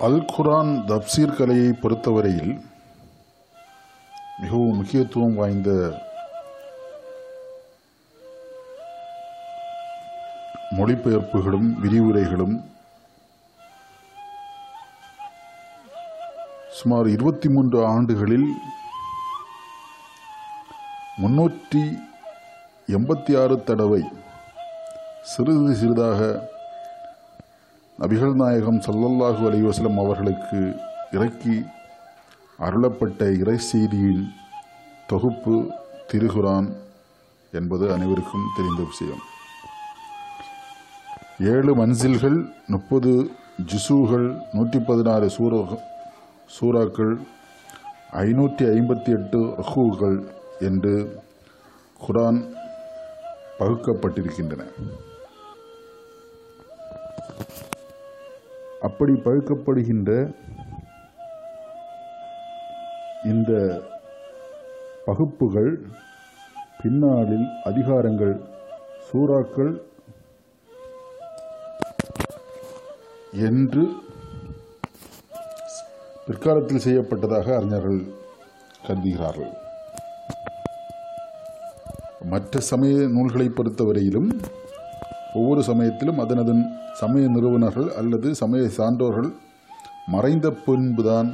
அல் குரான் தப்சீர் கலையை பொறுத்தவரையில் மிகவும் முக்கியத்துவம் வாய்ந்த மொழிபெயர்ப்புகளும் விரிவுரைகளும் சுமார் இருபத்தி மூன்று ஆண்டுகளில் முன்னூற்றி எண்பத்தி ஆறு தடவை சிறிது சிறிதாக நபிகள் நாயகம் சல்லல்லாஹு அலைஹி அவர்களுக்கு இறக்கி அருளப்பட்ட இறை செய்தியின் தொகுப்பு திருகுரான் என்பது அனைவருக்கும் தெரிந்த விஷயம். ஏழு மன்சில்கள் முப்பது ஜிசூகள் நூற்றி பதினாறு சூர சூறாக்கள் ஐநூற்றி ஐம்பத்தி எட்டு ரஹூகள் என்று குரான் பகுக்கப்பட்டிருக்கின்றன. அப்படி பழுக்கப்படுகின்ற இந்த பகுப்புகள் பின்னாளில் அதிகாரங்கள் சூறாக்கள் என்று பிற்காலத்தில் செய்யப்பட்டதாக அறிஞர்கள் கருதுகிறார்கள். மற்ற சமய நூல்களை பொறுத்தவரையிலும் ஒவ்வொரு சமயத்திலும் அதனதன் சமய நிறுவனர்கள் அல்லது சமய சான்றோர்கள் மறைந்த பின்புதான்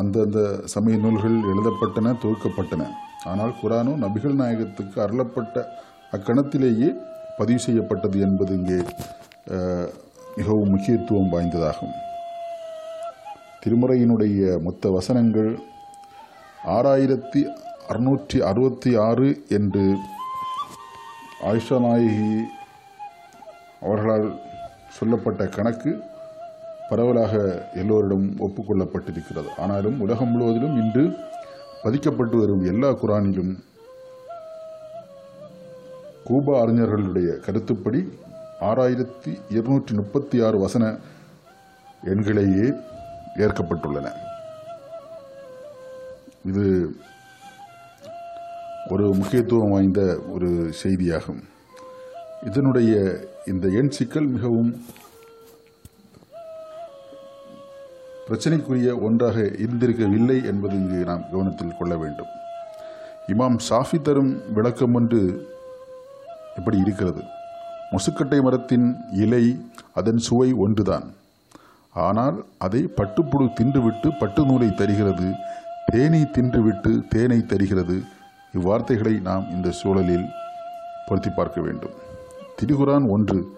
அந்தந்த சமய நூல்கள் எழுதப்பட்டன தொகுக்கப்பட்டன. ஆனால் குரானோ நபிகள் நாயகத்துக்கு அருளப்பட்ட அக்கணத்திலேயே பதிவு செய்யப்பட்டது என்பது இங்கே மிகவும் முக்கியத்துவம் வாய்ந்ததாகும். திருமுறையினுடைய மொத்த வசனங்கள் ஆறாயிரத்தி அறுநூற்றி அறுபத்தி ஆறு என்று ஆயிஷா நாயகி அவர்களால் சொல்லப்பட்ட கணக்கு பரவலாக எல்லோரிடம் ஒப்புக்கொள்ளப்பட்டிருக்கிறது. ஆனாலும் உலகம் முழுவதிலும் இன்று பதிக்கப்பட்டு வரும் எல்லா குரானிலும் கூபா அறிஞர்களுடைய கருத்துப்படி ஆறாயிரத்தி இருநூற்றி முப்பத்தி ஆறு வசன எண்களேயே ஏற்கப்பட்டுள்ளன. இது ஒரு முக்கியத்துவம் வாய்ந்த ஒரு செய்தியாகும். இதனுடைய இந்த எண் சிக்கல் மிகவும் பிரச்சனைக்குரிய ஒன்றாக இருந்திருக்கவில்லை என்பதை இங்கு நாம் கவனத்தில் கொள்ள வேண்டும். இமாம் ஷாஃபி தரும் விளக்கம் ஒன்று இப்படி இருக்கிறது? முசுக்கட்டை மரத்தின் இலை அதன் சுவை ஒன்றுதான். ஆனால் அதை பட்டுப்புழு தின்றுவிட்டு பட்டு நூலை தருகிறது தேனை தின்றுவிட்டு தேனை தருகிறது. இவ்வார்த்தைகளை நாம் இந்த சூழலில் பொருத்தி பார்க்க வேண்டும். திரிகுரான் ஒன்று.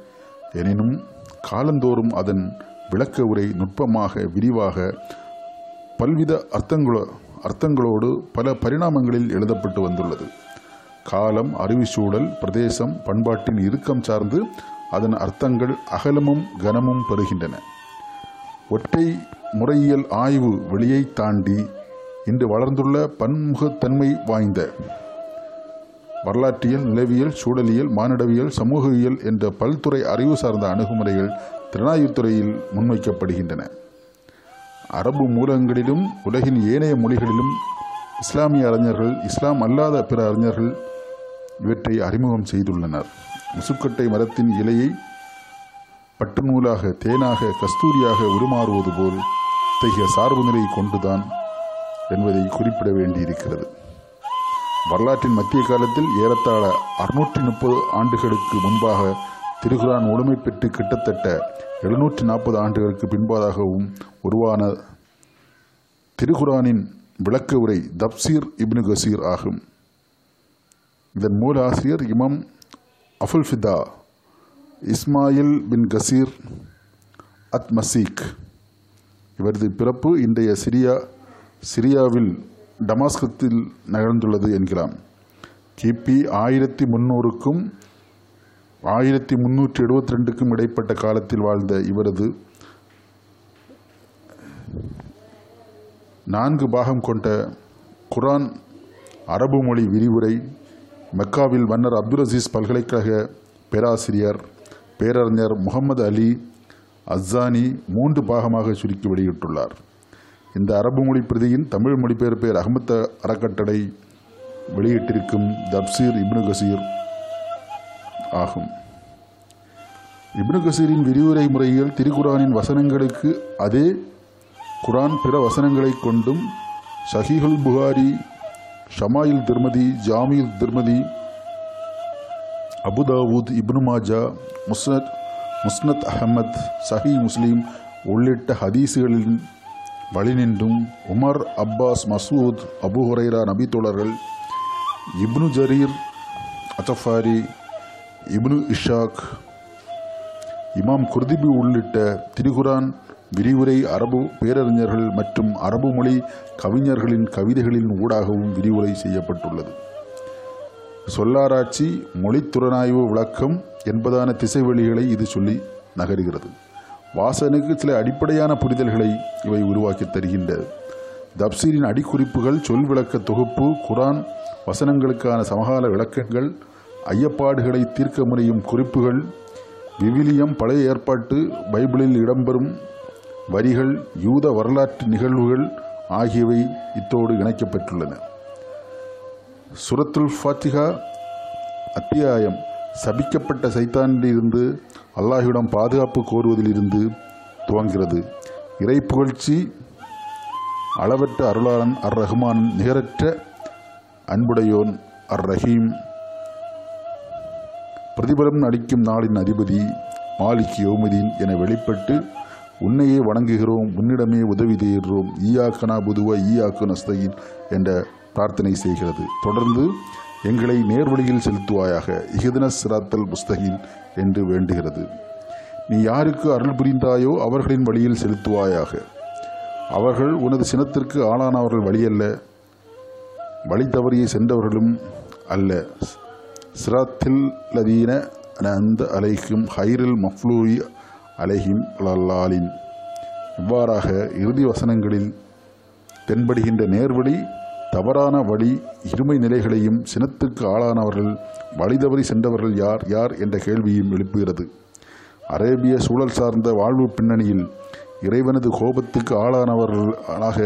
எனினும் காலந்தோறும் அதன் விளக்க உரை நுட்பமாக விரிவாக பல்வித அர்த்தங்களோ அர்த்தங்களோடு பல பரிணாமங்களில் எழுதப்பட்டு வந்துள்ளது. காலம் அறிவுச்சூழல் பிரதேசம் பண்பாட்டின் இறுக்கம் சார்ந்து அதன் அர்த்தங்கள் அகலமும் கனமும் பெறுகின்றன. ஒற்றை முறையியல் ஆய்வு வெளியை தாண்டி இன்று வளர்ந்துள்ள பன்முகத்தன்மை வாய்ந்த வரலாற்றியல் நிலவியல் சூழலியல் மானிடவியல் சமூகவியல் என்ற பல்துறை அறிவு சார்ந்த அணுகுமுறைகள் திறனாய்வுத்துறையில் முன்வைக்கப்படுகின்றன. அரபு மூலங்களிலும் உலகின் ஏனைய மொழிகளிலும் இஸ்லாமிய அறிஞர்கள் இஸ்லாம் அல்லாத பிற அறிஞர்கள் இவற்றை அறிமுகம் செய்துள்ளனர். முசுக்கட்டை மரத்தின் இலையை பட்டுநூலாக தேனாக கஸ்தூரியாக உருமாறுவது போல் இத்தகைய சார்பு நிலையை கொண்டுதான் என்பதை குறிப்பிட வேண்டியிருக்கிறது. வரலாற்றின் மத்திய காலத்தில் ஏறத்தாழ அறுநூற்றி முப்பது ஆண்டுகளுக்கு முன்பாக திருகுரான் உடைமை பெற்று கிட்டத்தட்ட எழுநூற்றி நாற்பது ஆண்டுகளுக்கு பின்பதாகவும் உருவான திருகுரானின் விளக்க உரை தப்சீர் இப்னு கசீர் ஆகும். இதன் மூல ஆசிரியர் இமம் அஃபுல் ஃபிதா இஸ்மாயில் பின் கசீர் அத் மசீக் இவரது பிறப்பு இன்றைய சிரியா சிரியாவில் டமாஸ்கத்தில் நகர்ந்துள்ளது என்கலாம் கிபி ஆயிரத்தி முன்னூறுக்கும் ஆயிரத்தி முன்னூற்றி எழுபத்தி ரெண்டுக்கும் இடைப்பட்ட காலத்தில் வாழ்ந்த இவரது நான்கு பாகம் கொண்ட குரான் அரபு மொழி விரிவுரை மெக்காவில் மன்னர் அப்துல் அசீஸ் பல்கலைக்கழக பேராசிரியர் பேரறிஞர் முகமது அலி அஸ்ஸானி மூன்று பாகமாக சுருக்கி வெளியிட்டுள்ளார். இந்த அரபு மொழி பிரதியின் தமிழ் மொழிபெயர்ப்பேர் அகமத்த அறக்கட்டளை வெளியிட்டிருக்கும் தப்சீர் இப்னு கசீர் ஆகும். இப்னு கசீரின் விரிவுரை முறையில் திருக்குரானின் வசனங்களுக்கு அதே குரான் பிற வசனங்களைக் கொண்டும் ஷஹீஹுல் புகாரி ஷமாயில் திருமதி ஜாமியுல் திருமதி அபுதாவூத் இப்னு மாஜா முஸ்னத் முஸ்னத் அஹமத் சஹி முஸ்லீம் உள்ளிட்ட ஹதீஸுகளின் வழிநின்றும் Umar Abbas Masud Abu Hurairah நபித்தோழர்கள் இப்னு ஜரீர் அத்தஃபாரி இப்னு இஷாக் இமாம் குர்திபி உள்ளிட்ட திரிகுரான் விரிவுரை அரபு பேரறிஞர்கள் மற்றும் அரபு மொழி கவிஞர்களின் கவிதைகளின் ஊடாகவும் விரிவுரை செய்யப்பட்டுள்ளது. சொல்லாராய்ச்சி மொழித்துறனாய்வு விளக்கம் என்பதான திசைவெளிகளை இது சொல்லி நகருகிறது. வாசனுக்கு சில அடிப்படையான புரிதல்களை இவை உருவாக்கி தருகின்றது தப்சீரின் அடிக்குறிப்புகள் சொல் விளக்க தொகுப்பு குரான் வசனங்களுக்கான சமகால விளக்கங்கள் ஐயப்பாடுகளை தீர்க்க முறையும் குறிப்புகள் விவிலியம் பழைய ஏற்பாட்டு பைபிளில் இடம்பெறும் வரிகள் யூத வரலாற்று நிகழ்வுகள் ஆகியவை இத்தோடு இணைக்கப்பட்டுள்ளன. சுரத்துல் ஃபாத்திகா அத்தியாயம் சபிக்கப்பட்ட சைத்தானிலிருந்து அல்லாஹ்விடம் பாதுகாப்பு கோருவதிலிருந்து துவங்கிறது. இறை புகழ்ச்சி அளவற்ற அருளாளன் அர் ரஹ்மான் நிகரற்ற அன்புடையோன் அர் ரஹீம் பிரதிபலம் அளிக்கும் நாளின் அதிபதி மாலிக் யோமதீன் என வெளிப்பட்டு உன்னையே வணங்குகிறோம் உன்னிடமே உதவி தேடுகிறோம். ஈயாக்கனா புதுவ ஈயாக்கு நஸ்தகின் என்ற பிரார்த்தனை செய்கிறது. தொடர்ந்து எங்களை நேர்வழியில் செலுத்துவாயாக. இஹிதன சிராத்தல் புஸ்தகின் என்று வேண்டுகிறது. நீ யாருக்கு அருள் புரிந்தாயோ அவர்களின் வழியில் செலுத்துவாயாக. அவர்கள் உனது சினத்திற்கு ஆளானவர்கள் வழியல்ல. வழி தவறிய சென்றவர்களும் அல்ல. சிராத்தில் லதீன அந்த அலைக்கும் ஹைரில் மஃப்லூயி அலைஹிம் அல்லாலின் இவ்வாறாக இறுதி வசனங்களில் தென்படுகின்ற நேர்வழி தவறான வழி இருமை நிலைகளையும் சினத்துக்கு ஆளானவர்கள் வழி தவறி சென்றவர்கள் யார் யார் என்ற கேள்வியும் எழுப்புகிறது. அரேபிய சூழல் சார்ந்த வாழ்வு பின்னணியில் இறைவனது கோபத்துக்கு ஆளானவர்களாக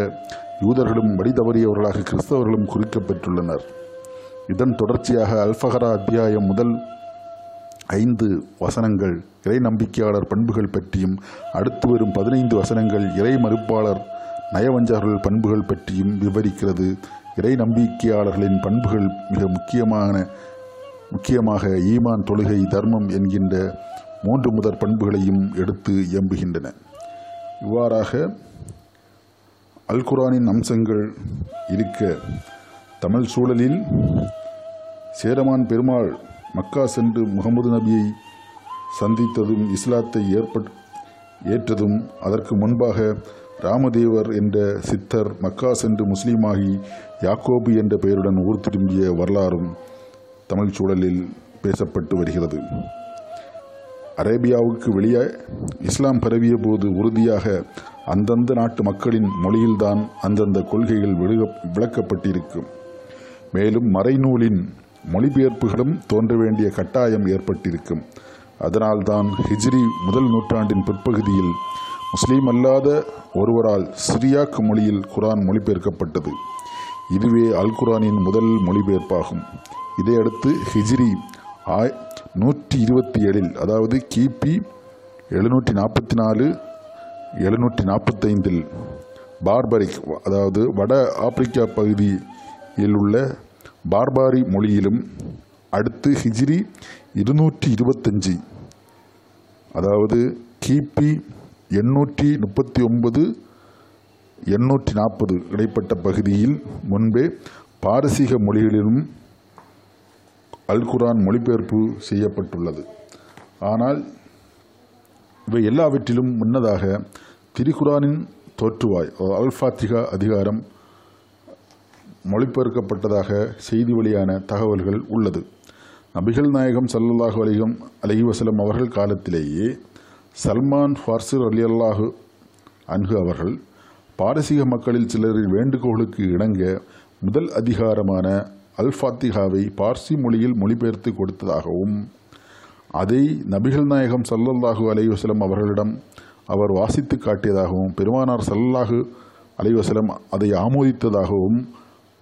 யூதர்களும் வழி தவறியவர்களாக கிறிஸ்தவர்களும் குறிக்கப்பட்டுள்ளனர். இதன் தொடர்ச்சியாக அல்ஃபஹரா அத்தியாயம் முதல் ஐந்து வசனங்கள் இறை நம்பிக்கையாளர் பண்புகள் பற்றியும் அடுத்து வரும் பதினைந்து வசனங்கள் இறை மறுப்பாளர் நயவஞ்சகர்கள் பண்புகள் பற்றியும் விவரிக்கிறது. இறை நம்பிக்கையாளர்களின் பண்புகள் மிக முக்கியமான முக்கியமாக ஈமான் தொழுகை தர்மம் என்கின்ற மூன்று முதற் பண்புகளையும் எடுத்து இயம்புகின்றன. இவ்வாறாக அல் குரானின் அம்சங்கள் இருக்க தமிழ் சூழலில் சேரமான் பெருமாள் மக்கா சென்று முகமது நபியை சந்தித்ததும் இஸ்லாத்தை ஏற்பட் ஏற்றதும் அதற்கு முன்பாக ராமதேவர் என்ற சித்தர் மக்கா சென்று முஸ்லீமாகி யாக்கோபு என்ற பெயருடன் ஊர் திரும்பிய வரலாறும் தமிழ் சூழலில் பேசப்பட்டு வருகிறது. அரேபியாவுக்கு வெளியே இஸ்லாம் பரவிய போது உறுதியாக அந்தந்த நாட்டு மக்களின் மொழியில்தான் அந்தந்த கொள்கைகள் விழுக விளக்கப்பட்டிருக்கும் மேலும் மறைநூலின் மொழிபெயர்ப்புகளும் தோன்ற வேண்டிய கட்டாயம் ஏற்பட்டிருக்கும் அதனால்தான் ஹிஜ்ரி முதல் நூற்றாண்டின் பிற்பகுதியில் முஸ்லீம் அல்லாத ஒருவரால் சிரியாக் மொழியில் குரான் மொழிபெயர்க்கப்பட்டது. இதுவே அல் குரானின் முதல் மொழிபெயர்ப்பாகும். இதையடுத்து ஹிஜ்ரி ஆய் நூற்றி இருபத்தி ஏழில் அதாவது கிபி எழுநூற்றி நாற்பத்தி நாலு எழுநூற்றி நாற்பத்தைந்தில் பார்பரிக் அதாவது வட ஆப்பிரிக்கா பகுதியில் உள்ள பார்பாரி மொழியிலும் அடுத்து ஹிஜ்ரி இருநூற்றி இருபத்தஞ்சு அதாவது கிபி எண்ணூற்றி முப்பத்தி ஒன்பது எண்ணூற்றி நாற்பது இடைப்பட்ட பகுதியில் முன்பே பாரசீக மொழிகளிலும் அல் குரான் மொழிபெயர்ப்பு செய்யப்பட்டுள்ளது. ஆனால் இவை எல்லாவற்றிலும் முன்னதாக திரிகுரானின் தோற்றுவாய் அல்ஃபாத்திகா அதிகாரம் மொழிபெயர்க்கப்பட்டதாக செய்தி வழியான தகவல்கள் உள்ளது. நபிகள் நாயகம் சல்லுல்லாஹ் அலிகம் அலிவசலம் அவர்கள் காலத்திலேயே சல்மான் ஃபார்சிர் அலி அல்லாஹு அன்ஹு அவர்கள் பாரசீக மக்களில் சிலரின் வேண்டுகோளுக்கு இணங்க முதல் அதிகாரமான அல் ஃபாத்திகாவை பார்சி மொழியில் மொழிபெயர்த்து கொடுத்ததாகவும் அதை நபிகள் நாயகம் சல்லல்லாஹு அலைவசலம் அவர்களிடம் அவர் வாசித்து காட்டியதாகவும் பெருமானார் சல்லல்லாஹு அலைவசலம் அதை ஆமோதித்ததாகவும்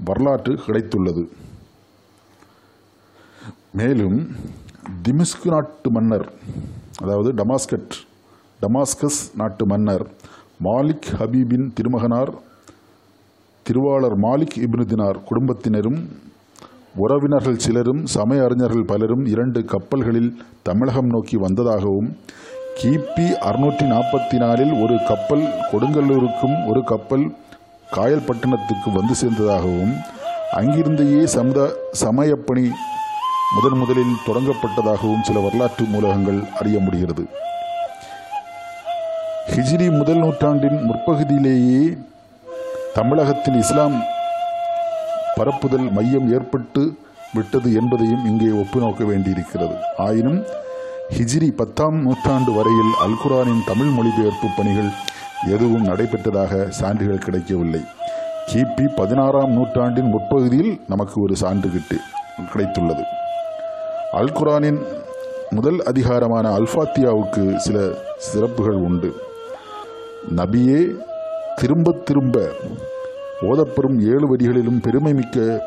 வரலாற்று கிடைத்துள்ளது. மேலும் திமிஸ்கு நாட்டு மன்னர் அதாவது டமாஸ்கட் டமாஸ்கஸ் நாட்டு மன்னர் மாலிக் ஹபீபின் திருமகனார் திருவாளர் மாலிக் இபினுதினார் குடும்பத்தினரும் உறவினர்கள் சிலரும் சமய அறிஞர்கள் பலரும் இரண்டு கப்பல்களில் தமிழகம் நோக்கி வந்ததாகவும் கிபி அறுநூற்றி நாற்பத்தி நாலில் ஒரு கப்பல் கொடுங்கல்லூருக்கும் ஒரு கப்பல் காயல்பட்டினத்துக்கு வந்து சேர்ந்ததாகவும் அங்கிருந்தேயே சமுத சமயப்பணி முதன் முதலில் தொடங்கப்பட்டதாகவும் சில வரலாற்று மூலகங்கள் அறிய முடிகிறது. ஹிஜ்ரி முதல் நூற்றாண்டின் முற்பகுதியிலேயே தமிழகத்தில் இஸ்லாம் பரப்புதல் மையம் ஏற்பட்டு விட்டது என்பதையும் இங்கே ஒப்புநோக்க வேண்டியிருக்கிறது. ஆயினும் ஹிஜ்ரி பத்தாம் நூற்றாண்டு வரையில் அல் குரானின் தமிழ் மொழிபெயர்ப்பு பணிகள் எதுவும் நடைபெற்றதாக சான்றுகள் கிடைக்கவில்லை. கிபி பதினாறாம் நூற்றாண்டின் முற்பகுதியில் நமக்கு ஒரு சான்று கிட்டு கிடைத்துள்ளது. அல்குரானின் முதல் அதிகாரமான அல்ஃபாத்தியாவுக்கு சில சிறப்புகள் உண்டு. நபியே திரும்ப திரும்ப ஓதப்பெறும் ஏழு வரிகளிலும் பெருமை மிக்க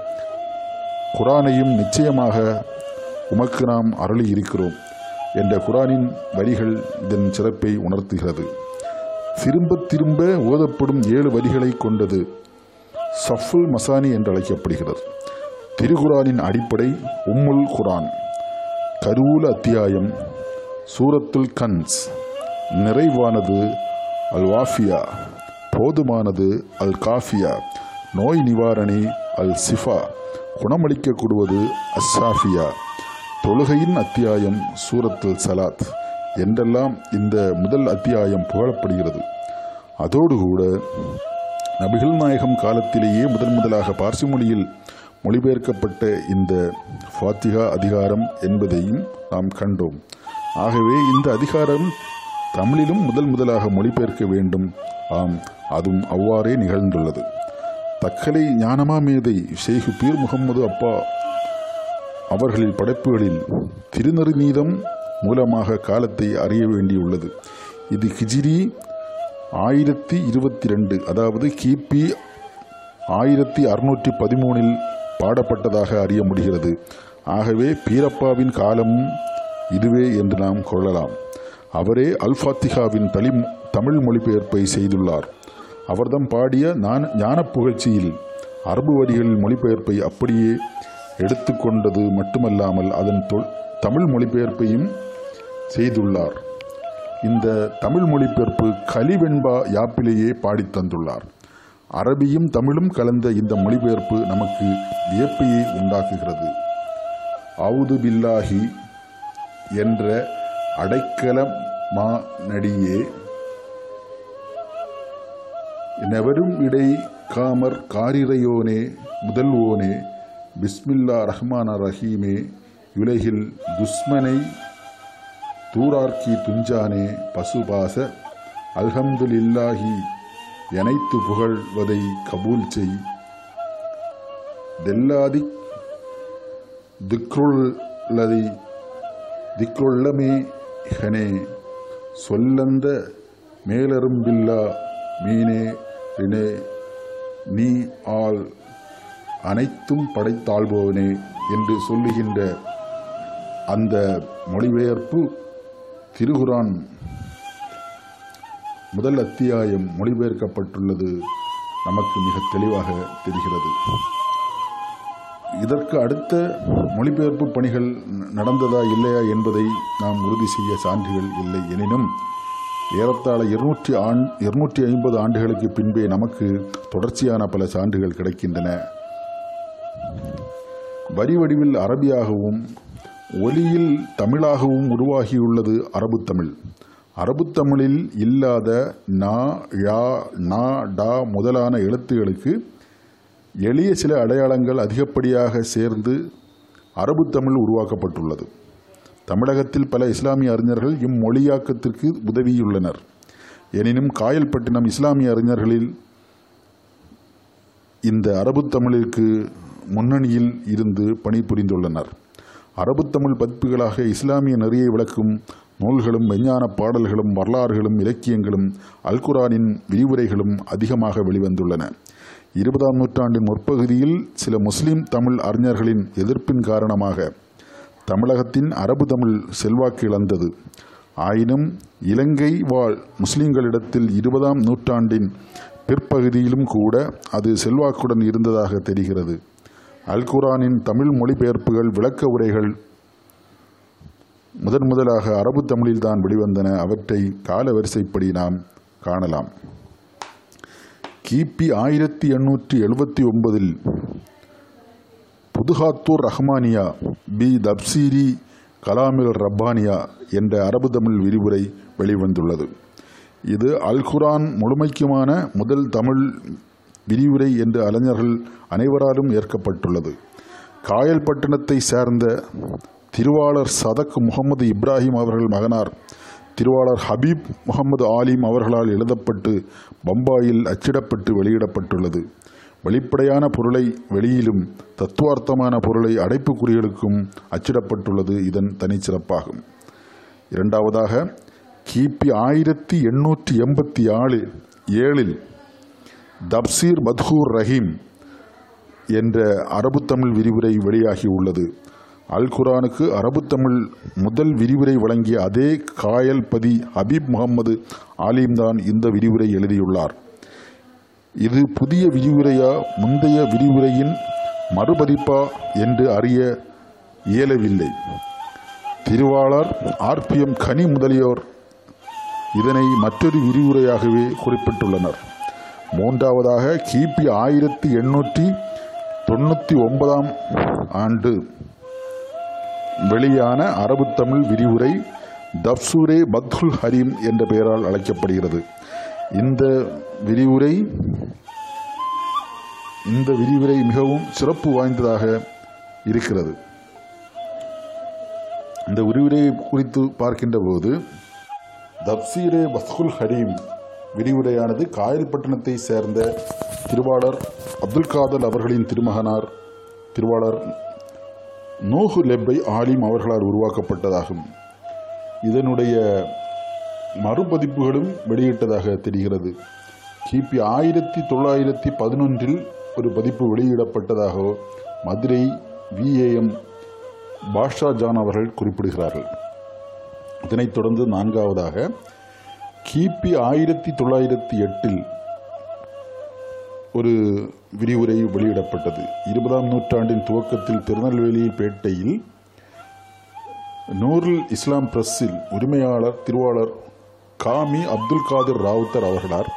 குரானையும் நிச்சயமாக உமக்கு நாம் அருளி இருக்கிறோம் என்ற குரானின் வரிகள் இதன் சிறப்பை உணர்த்துகிறது. திரும்ப திரும்ப ஓதப்படும் ஏழு வரிகளை கொண்டது சஃபுல் மசானி என்று அழைக்கப்படுகிறது திருகுரானின் அடிப்படை உம்முல் குரான். கருவூல அத்தியாயம். சூரத்துல் கன்ஸ். நிறைவானது அல் வாஃபியா போதுமானது அல் காஃபியா நோய் நிவாரணி அல் சிஃபா குணமளிக்கக்கூடுவது அஸ்ஸாஃபியா. தொழுகையின் அத்தியாயம் சூரத்துல் சலாத். என்றெல்லாம் இந்த முதல் அத்தியாயம் புகழப்படுகிறது. அதோடு கூட நபிகள் நாயகம் காலத்திலேயே முதன் முதலாக பார்சி மொழியில் மொழிபெயர்க்கப்பட்ட இந்த ஃபாத்திகா அதிகாரம் என்பதையும் நாம் கண்டோம். ஆகவே இந்த அதிகாரம் தமிழிலும் முதல் முதலாக மொழிபெயர்க்க வேண்டும். ஆம் அதுவும் அவ்வாறே நிகழ்ந்துள்ளது. தக்கலை ஞானமா மேதை ஷேகு பீர் முகம்மது அப்பா அவர்களின் படைப்புகளில் திருநெறிநீதம் மூலமாக காலத்தை அறிய வேண்டியுள்ளது. இது ஹிஜிரி ஆயிரத்தி இருபத்தி ரெண்டு அதாவது கிபி ஆயிரத்தி அறுநூற்றி பதிமூணில் பாடப்பட்டதாக அறிய முடிகிறது. ஆகவே பீரப்பாவின் காலமும் இதுவே என்று நாம் கொள்ளலாம். அவரே அல்ஃபாத்திகாவின் தலி தமிழ் மொழிபெயர்ப்பை செய்துள்ளார். அவர்தம் பாடிய ஞான புகழ்ச்சியில் அரபு வரிகளில் மொழிபெயர்ப்பை அப்படியே எடுத்துக்கொண்டது மட்டுமல்லாமல் அதன் தொ- தமிழ் மொழிபெயர்ப்பையும் செய்துள்ளார். இந்த தமிழ் மொழிபெயர்ப்பு கலிவெண்பா யாப்பிலேயே பாடித்தந்துள்ளார் அரபியும் தமிழும் கலந்த இந்த மொழிபெயர்ப்பு நமக்கு வியப்பையே உண்டாக்குகிறது. அவுது பில்லாஹி என்ற அடைக்கலமா நடியே நெவரும் இடை காமர் காரிரையோனே முதல்வோனே பிஸ்மில்லா ரஹ்மான ரஹீமே உலகில் துஸ்மனை தூரார்க்கி துஞ்சானே பசுபாச அல்ஹம்துலில்லாஹி எனைத்து புகழ்வதை கபூல் செய். தெல்லாதி திக்ருள்ளதை திக்ருள்ளமே இகனே சொல்லந்த மேலரும்பில்லா மீனே ரினே நீ ஆள் அனைத்தும் படைத்தாள்பவனே என்று சொல்லுகின்ற அந்த மொழிபெயர்ப்பு திருகுரான் முதல் அத்தியாயம் மொழிபெயர்க்கப்பட்டுள்ளது. நமக்கு மிக தெளிவாக தெரிகிறது. இதற்கு அடுத்த மொழிபெயர்ப்பு பணிகள் நடந்ததா இல்லையா என்பதை நாம் உறுதி செய்ய சான்றுகள் இல்லை எனினும் ஏறத்தாழ இருநூற்றி ஆண் இருநூற்றி ஐம்பது ஆண்டுகளுக்கு பின்பே நமக்கு தொடர்ச்சியான பல சான்றுகள் கிடைக்கின்றன. வரி வடிவில் அரபியாகவும் ஒலியில் தமிழாகவும் உருவாகியுள்ளது அரபு தமிழ் அரபு தமிழில் இல்லாத நா ழா நா டா முதலான எழுத்துகளுக்கு எளிய சில அடையாளங்கள் அதிகப்படியாக சேர்ந்து அரபு தமிழ் உருவாக்கப்பட்டுள்ளது. தமிழகத்தில் பல இஸ்லாமிய அறிஞர்கள் இம்மொழியாக்கத்திற்கு உதவியுள்ளனர். எனினும் காயல்பட்டினம் இஸ்லாமிய அறிஞர்களில் இந்த அரபு தமிழிற்கு முன்னணியில் இருந்து பணிபுரிந்துள்ளனர். அரபு தமிழ் பதிப்புகளாக இஸ்லாமிய நெறியை விளக்கும் நூல்களும் விஞ்ஞான பாடல்களும் வரலாறுகளும் இலக்கியங்களும் அல்குரானின் விரிவுரைகளும் அதிகமாக வெளிவந்துள்ளன. இருபதாம் நூற்றாண்டின் முற்பகுதியில் சில முஸ்லிம் தமிழ் அறிஞர்களின் எதிர்ப்பின் காரணமாக தமிழகத்தின் அரபு தமிழ் செல்வாக்கு இழந்தது. ஆயினும் இலங்கை வாழ் முஸ்லிம்களிடத்தில் இருபதாம் நூற்றாண்டின் பிற்பகுதியிலும் கூட அது செல்வாக்குடன் இருந்ததாக தெரிகிறது. அல் குரானின் தமிழ் மொழிபெயர்ப்புகள் விளக்க உரைகள் முதன் முதலாக அரபு தமிழில்தான் வெளிவந்தன. அவற்றை கால வரிசைப்படி நாம் காணலாம். கிபி ஆயிரத்தி எண்ணூற்றி எழுபத்தி ஒன்பதில் புதுஹாத்தூர் ரஹ்மானியா பி தப்சீரி கலாமில் ரப்பானியா என்ற அரபு தமிழ் விரிவுரை வெளிவந்துள்ளது. இது அல் குரான் முழுமைக்குமான முதல் தமிழ் விரிவுரை என்று அறிஞர்கள் அனைவராலும் ஏற்கப்பட்டுள்ளது. காயல்பட்டினத்தை சேர்ந்த திருவாளர் சதக் முகமது இப்ராஹிம் அவர்கள் மகனார் திருவாளர் ஹபீப் முகமது ஆலிம் அவர்களால் எழுதப்பட்டு பம்பாயில் அச்சிடப்பட்டு வெளியிடப்பட்டுள்ளது. வெளிப்படையான பொருளை வெளியிலும் தத்துவார்த்தமான பொருளை அடைப்புக்குறிகளுக்கும் அச்சிடப்பட்டுள்ளது. இதன் தனிச்சிறப்பாகும் இரண்டாவதாக கிபி ஆயிரத்தி எண்ணூற்றி எண்பத்தி ஆறு ஏழில் தப்சீர் மத்ஹூர் ரஹீம் என்ற அரபு தமிழ் விரிவுரை வெளியாகி உள்ளது. அல் குரானுக்கு அரபு தமிழ் முதல் விரிவுரை வழங்கிய அதே காயல் பதி ஹபீப் முகமது ஆலிம்தான் இந்த விரிவுரை எழுதியுள்ளார். இது புதிய விரிவுரையா முந்தைய விரிவுரையின் மறுபதிப்பா என்று அறிய இயலவில்லை. திருவாளர் ஆர்பிஎம் கனி முதலியோர் இதனை மற்றொரு விரிவுரையாகவே குறிப்பிட்டுள்ளனர். மூன்றாவதாக கிபி ஆயிரத்தி எண்ணூற்றி தொண்ணூற்றி ஒன்பதாம் ஆண்டு வெளியான அரபு தமிழ் விரிவுரை தப்சூரே பத்ஹுல் ஹரீம் என்ற பெயரால் அழைக்கப்படுகிறது. இந்த விரிவுரை இந்த விரிவுரை மிகவும் சிறப்பு வாய்ந்ததாக இருக்கிறது. இந்த விரிவுரையை குறித்து பார்க்கின்ற போது தப்சீரே பஸ்குல் ஹரீம் விரிவுரையானது காயல்பட்டினத்தை சேர்ந்த திருவாளர் அப்துல் காதல் அவர்களின் திருமகனார் திருவாளர் நோகு லெப்பை ஆலிம் அவர்களால் உருவாக்கப்பட்டதாகும். இதனுடைய மறுபதிப்புகளும் வெளியிட்டதாக தெரிகிறது. கிபி ஆயிரத்தி தொள்ளாயிரத்தி பதினொன்றில் ஒரு பதிப்பு வெளியிடப்பட்டதாக Madurai V A M Basha John அவர்கள் குறிப்பிடுகிறார்கள். இதனைத் தொடர்ந்து நான்காவதாக கிபி ஆயிரத்தி தொள்ளாயிரத்தி எட்டில் ஒரு விரிவுரை வெளியிடப்பட்டது. இருபதாம் நூற்றாண்டின் துவக்கத்தில் திருநெல்வேலி பேட்டையில் நூருல் இஸ்லாம் பிரஸ்ஸில் உரிமையாளர் திருவாளர் காமி அப்துல் காதிர் ராவுத்தர் அவர்களார்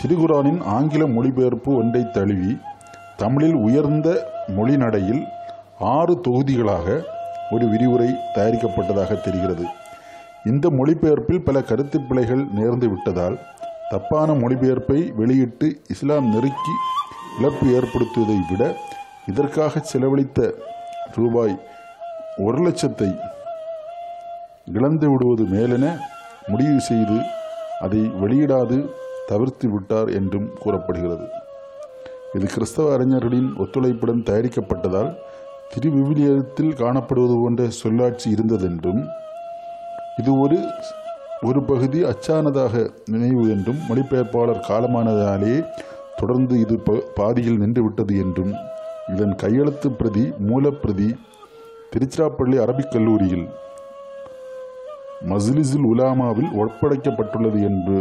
திருகுரானின் ஆங்கில மொழிபெயர்ப்பு ஒன்றை தழுவி தமிழில் உயர்ந்த மொழிநடையில் ஆறு தொகுதிகளாக ஒரு விரிவுரை தயாரிக்கப்பட்டதாக தெரிகிறது. இந்த மொழிபெயர்ப்பில் பல கருத்து பிழைகள் நேர்ந்து விட்டதால் தப்பான மொழிபெயர்ப்பை வெளியிட்டு இஸ்லாம் நெருக்கி இழப்பு ஏற்படுத்துவதை விட இதற்காக செலவழித்த ரூபாய் ஒரு லட்சத்தை இழந்து விடுவது மேலென முடிவு செய்து அதை வெளியிடாது தவிர்த்து விட்டார் என்றும் கூறப்படுகிறது. இது கிறிஸ்தவ அறிஞர்களின் ஒத்துழைப்புடன் தயாரிக்கப்பட்டதால் திருவிவிலியத்தில் காணப்படுவது போன்ற சொல்லாட்சி இருந்ததென்றும் இது ஒரு ஒரு பகுதி அச்சானதாக நினைவு என்றும் மொழிபெயர்ப்பாளர் காலமானதாலே தொடர்ந்து இது ப- பாதியில் நின்றுவிட்டது என்றும் இதன் கையெழுத்து பிரதி மூலப்பிரதி திருச்சிராப்பள்ளி அரபிக் கல்லூரியில் மஸ்லிசில் உலாமாவில் ஒப்படைக்கப்பட்டுள்ளது என்று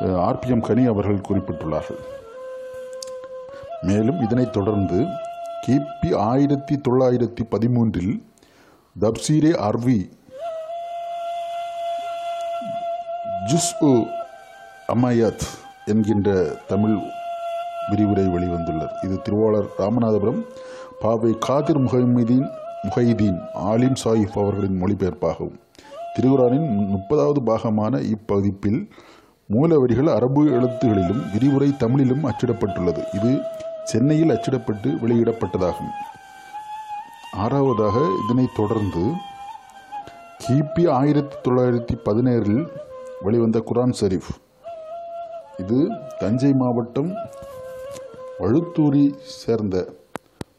ஆர்பிஎம் கனி அவர்கள் குறிப்பிட்டுள்ளார்கள். மேலும் இதனைத் தொடர்ந்து கிபி ஆயிரத்தி தொள்ளாயிரத்தி பதிமூன்றில் தப்சீரே அர்வி ஜுஸ் அமாயாத் என்கின்ற தமிழ் விரிவுரை வெளிவந்துள்ளது. இது திருவாளர் ராமநாதபுரம் பாவை காதிர் முஹம்மதீன் முஹைதீன் ஆலிம் சாயிப் அவர்களின் மொழிபெயர்ப்பாகும். திருகுரானின் முப்பதாவது பாகமான இப்பதிப்பில் மூலவரிகள் அரபு எழுத்துகளிலும் விரிவுரை தமிழிலும் அச்சிடப்பட்டுள்ளது. இது சென்னையில் அச்சிடப்பட்டு வெளியிடப்பட்டதாகும். ஆறாவதாக இதனைத் தொடர்ந்து கிபி ஆயிரத்தி தொள்ளாயிரத்தி பதினேழில் வெளிவந்த குரான் ஷரீஃப். இது தஞ்சை மாவட்டம் வழுத்தூரி சேர்ந்த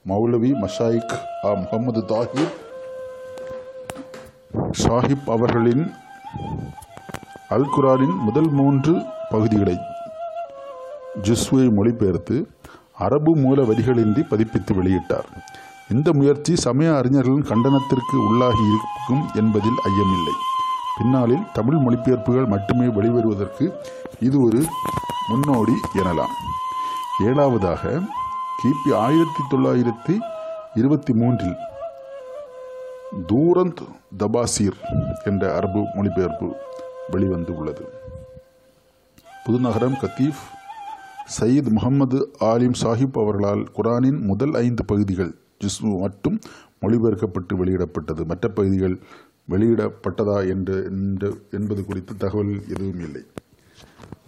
மௌலவி மஷாயிக் ஆ முகமது தாஹிர் ஷாஹிப் அவர்களின் அல் குரானின் முதல் மூன்று பகுதிகளை ஜிஸ்வை மொழிபெயர்த்து அரபு மூல வரிகளின்றி பதிப்பித்து வெளியிட்டார். இந்த முயற்சி சமய அறிஞர்களின் கண்டனத்திற்கு உள்ளாகி இருக்கும் என்பதில் ஐயமில்லை. பின்னாளில் தமிழ் மொழிபெயர்ப்புகள் மட்டுமே வெளிவருவதற்கு இது ஒரு முன்னோடி எனலாம். ஏழாவதாக கிபி ஆயிரத்தி தொள்ளாயிரத்தி இருபத்தி மூன்றில் தூரந்த் தபாசீர் என்ற அரபு மொழிபெயர்ப்பு வெளிவந்து உள்ளது புதுநகரம் கத்தீஃப் சயீத் முகமது ஆலிம் சாஹிப் அவர்களால் குரானின் முதல் ஐந்து பகுதிகள் ஜிஸ்மு மட்டும் மொழிபெயர்க்கப்பட்டு வெளியிடப்பட்டது. மற்ற பகுதிகள் வெளியிடப்பட்டதா என்று என்று- என்பது குறித்து தகவல் எதுவும் இல்லை.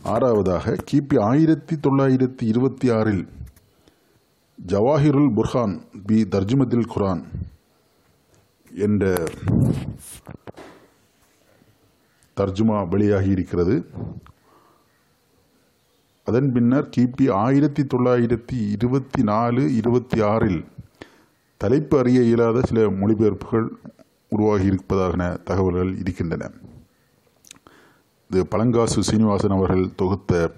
ஆறாவதாக கிபி ஆயிரத்தி தொள்ளாயிரத்தி இருபத்தி ஆறில் ஜவாஹிருல் புர்ஹான் பி தர்ஜுமதில் குரான் என்ற தர்ஜுமா வெளியாகி இருக்கிறது அதன் பின்னர் கிபி ஆயிரத்தி தொள்ளாயிரத்தி இருபத்தி நாலு இருபத்தி ஆறில் தலைப்பு அறிய இயலாத சில மொழிபெயர்ப்புகள் உருவாகியிருப்பதான தகவல்கள் இருக்கின்றன. இது பழங்காசு சீனிவாசன் அவர்கள் தொகுத்த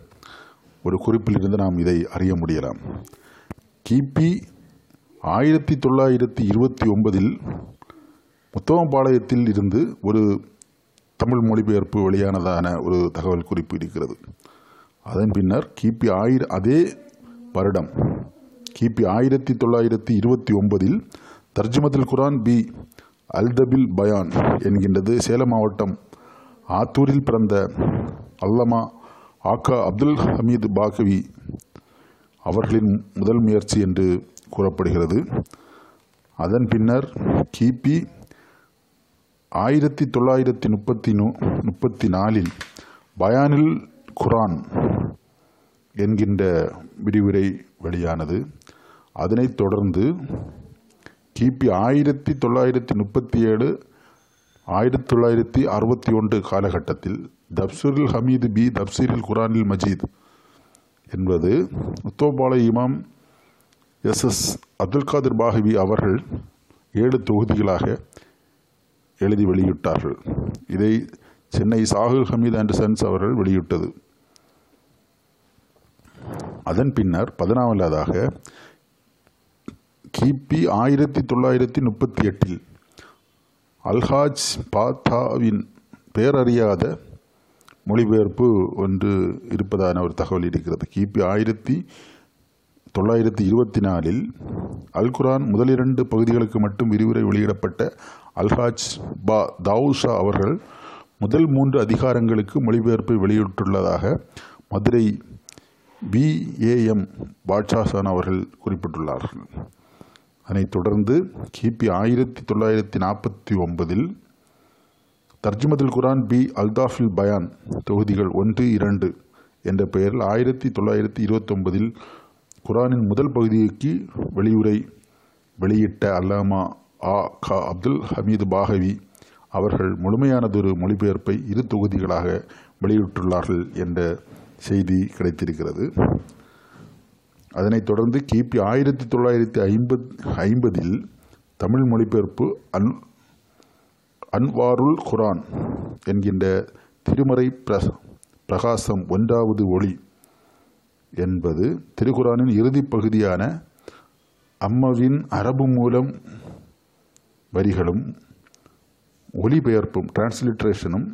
ஒரு குறிப்பிலிருந்து நாம் இதை அறிய முடியலாம். கிபி ஆயிரத்தி தொள்ளாயிரத்தி இருபத்தி ஒன்பதில் முத்தவம்பாளையத்தில் இருந்து ஒரு தமிழ் மொழிபெயர்ப்பு வெளியானதான ஒரு தகவல் குறிப்பு இருக்கிறது. அதன் பின்னர் கிபி ஆயிர அதே வருடம் கிபி ஆயிரத்தி தொள்ளாயிரத்தி இருபத்தி ஒன்பதில் தர்ஜுமத்துல் குரான் பி அல்தபில் பயான் என்கின்றது சேலம் மாவட்டம் ஆத்தூரில் பிறந்த அல்லமா ஆக்கா அப்துல் ஹமீது பாகவி அவர்களின் முதல் முயற்சி என்று கூறப்படுகிறது. அதன் பின்னர் கிபி ஆயிரத்தி தொள்ளாயிரத்தி முப்பத்தி நூ முப்பத்தி நாலில் பயானில் குரான் என்கின்ற விரிவுரை வெளியானது. அதனைத் தொடர்ந்து கிபி ஆயிரத்தி தொள்ளாயிரத்தி முப்பத்தி ஏழு ஆயிரத்தி தொள்ளாயிரத்தி அறுபத்தி ஒன்று காலகட்டத்தில் தப்சூரில் ஹமீது பி தப்சீரில் குரானில் மஜீத் என்பது முத்தோபாலை இமாம் எஸ் எஸ் அப்துல் காதிர் பாகவி அவர்கள் ஏழு தொகுதிகளாக எழுதி வெளியிட்டார்கள். இதை சென்னை சாகுல் ஹமீத் அண்ட் சன்ஸ் அவர்கள் வெளியிட்டது. அதன் பின்னர் பதினாவதாக கிபி ஆயிரத்தி தொள்ளாயிரத்தி முப்பத்தி எட்டில் அல்ஹாஜ் பாத்தாவின் பேரறியாத மொழிபெயர்ப்பு ஒன்று இருப்பதான ஒரு தகவல் இருக்கிறது. கிபி ஆயிரத்தி தொள்ளாயிரத்தி இருபத்தி நாலில் அல் குரான் முதலிரண்டு பகுதிகளுக்கு மட்டும் விரிவுரை வெளியிடப்பட்ட அல்ஹாஜ் பா தாவூஷா அவர்கள் முதல் மூன்று அதிகாரங்களுக்கு மொழிபெயர்ப்பை வெளியிட்டுள்ளதாக மதுரை பிஏஎம் பாட்ஷாசான் அவர்கள் குறிப்பிட்டுள்ளார்கள். அதனைத் தொடர்ந்து கிபி ஆயிரத்தி தொள்ளாயிரத்தி நாற்பத்தி ஒன்பதில் தர்ஜுமதுல் குரான் பி அல்தாஃபில் பயான் தொகுதிகள் ஒன்று இரண்டு என்ற பெயரில் ஆயிரத்தி தொள்ளாயிரத்தி இருபத்தொன்பதில் குரானின் முதல் பகுதிக்கு வெளியுரை வெளியிட்ட அல்லாமா ஆ கா அப்துல் ஹமீது பாகவி அவர்கள் முழுமையானதொரு மொழிபெயர்ப்பை இரு தொகுதிகளாக வெளியிட்டுள்ளார்கள் என்ற செய்தி கிடைத்திருக்கிறது. அதனைத் தொடர்ந்து கிபி ஆயிரத்தி தொள்ளாயிரத்தி ஐம்பத் ஐம்பதில் தமிழ் மொழிபெயர்ப்பு அன் அன்வாருல் குரான் என்கின்ற திருமறை பிர பிரகாசம் ஒன்றாவது ஒளி என்பது திருக்குரானின் இறுதிப் பகுதியான அம்மவின் அரபு மூலம் வரிகளும் ஒலிபெயர்ப்பும் டிரான்ஸ்லிட்ரேஷனும்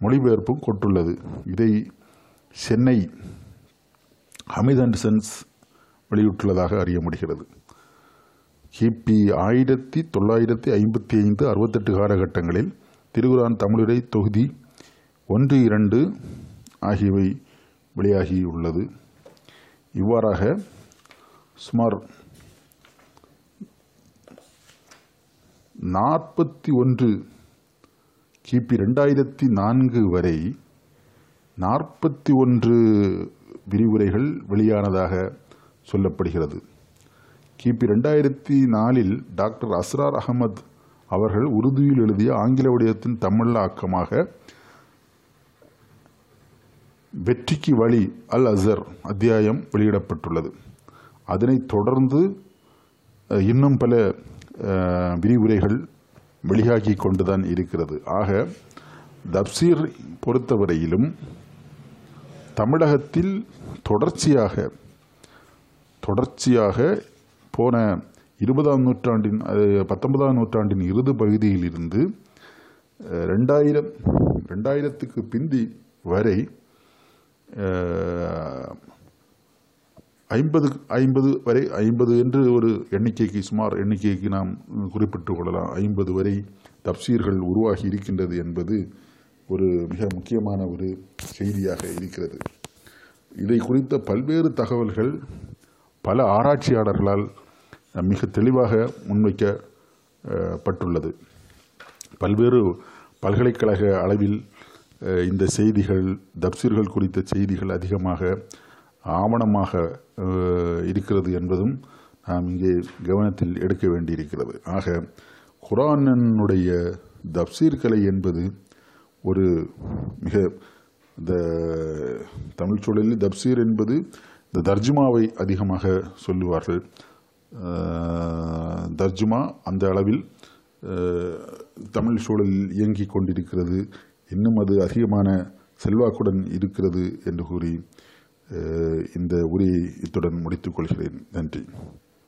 மொழிபெயர்ப்பும் கொண்டுள்ளது. இதை சென்னை ஹமித் அண்ட் சென்ஸ் வெளியிட்டுள்ளதாக அறிய முடிகிறது. கிபி ஆயிரத்தி தொள்ளாயிரத்தி ஐம்பத்தி ஐந்து அறுபத்தெட்டு காலகட்டங்களில் திருகுரான் தமிழுரை தொகுதி ஒன்று இரண்டு ஆகியவை வெளியாகியுள்ளது. இவ்வாறாக சுமார் நாற்பத்தி ஒன்று கிபி ரெண்டாயிரத்தி நான்கு வரை நாற்பத்தி ஒன்று விரிவுரைகள் வெளியானதாக சொல்லப்படுகிறது. கிபி ரெண்டாயிரத்தி நாலில் டாக்டர் அஸ்ரார் அகமது அவர்கள் உருதுவில் எழுதிய ஆங்கில வடிவத்தின் தமிழ் ஆக்கமாக வெற்றிக்கு வழி அல் அசர் அத்தியாயம் வெளியிடப்பட்டுள்ளது. அதனைத் தொடர்ந்து இன்னும் பல விரிவுரைகள் வெளியாகி கொண்டுதான் இருக்கிறது. ஆக தப்சீர் பொறுத்தவரையிலும் தமிழகத்தில் தொடர்ச்சியாக தொடர்ச்சியாக போன இருபதாம் நூற்றாண்டின் அது பத்தொன்பதாம் நூற்றாண்டின் இறுதி பகுதியில் இருந்து ரெண்டாயிரம் ரெண்டாயிரத்துக்கு பிந்தி வரை ஐம்பது ஐம்பது வரை ஐம்பது என்று ஒரு எண்ணிக்கைக்கு சுமார் எண்ணிக்கைக்கு நாம் குறிப்பிட்டுக் கொள்ளலாம். ஐம்பது வரை தப்சீர்கள் உருவாகி இருக்கின்றது என்பது ஒரு மிக முக்கியமான ஒரு செய்தியாக இருக்கிறது. இதை குறித்த பல்வேறு தகவல்கள் பல ஆராய்ச்சியாளர்களால் மிக தெளிவாக முன்வைக்கப்பட்டுள்ளது பல்வேறு பல்கலைக்கழக அளவில் இந்த செய்திகள் தப்சீர்கள் குறித்த செய்திகள் அதிகமாக ஆவணமாக இருக்கிறது என்பதும் நாம் இங்கே கவனத்தில் எடுக்க வேண்டியிருக்கிறது. ஆக குரானனுடைய தப்சீர் கலை என்பது ஒரு மிக இந்த தமிழ் சூழலில் தப்சீர் என்பது இந்த தர்ஜுமாவை அதிகமாக சொல்லுவார்கள். தர்ஜுமா அந்த அளவில் தமிழ் சூழலில் இயங்கிக் கொண்டிருக்கிறது. இன்னும் அது அதிகமான செல்வாக்குடன் இருக்கிறது என்று கூறி இந்த உரையை இத்துடன் முடித்துக் கொள்கிறேன். நன்றி.